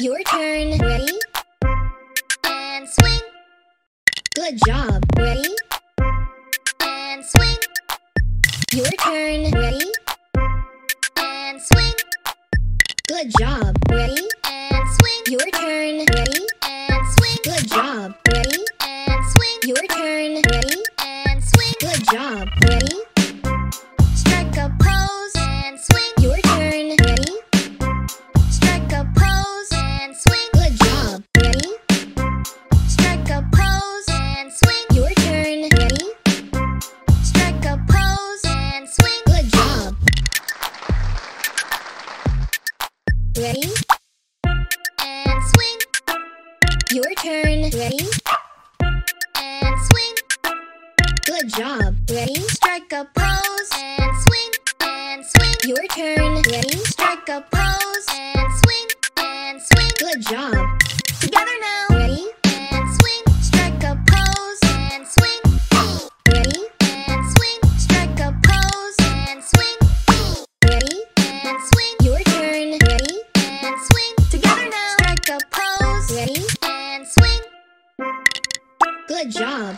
Your turn. Ready? And swing. Good job. Ready? And swing. Your turn. Ready? And swing. Good job. Ready? And swing. Your turn. Ready? And swing. Good job. Ready? And swing. Your turn. Ready? Ready? And swing. Your turn. Ready? And swing. Good job. Ready? Strike a pose and swing. And swing. Your turn. Ready? Strike a pose and swing. And swing. Good job. Good job.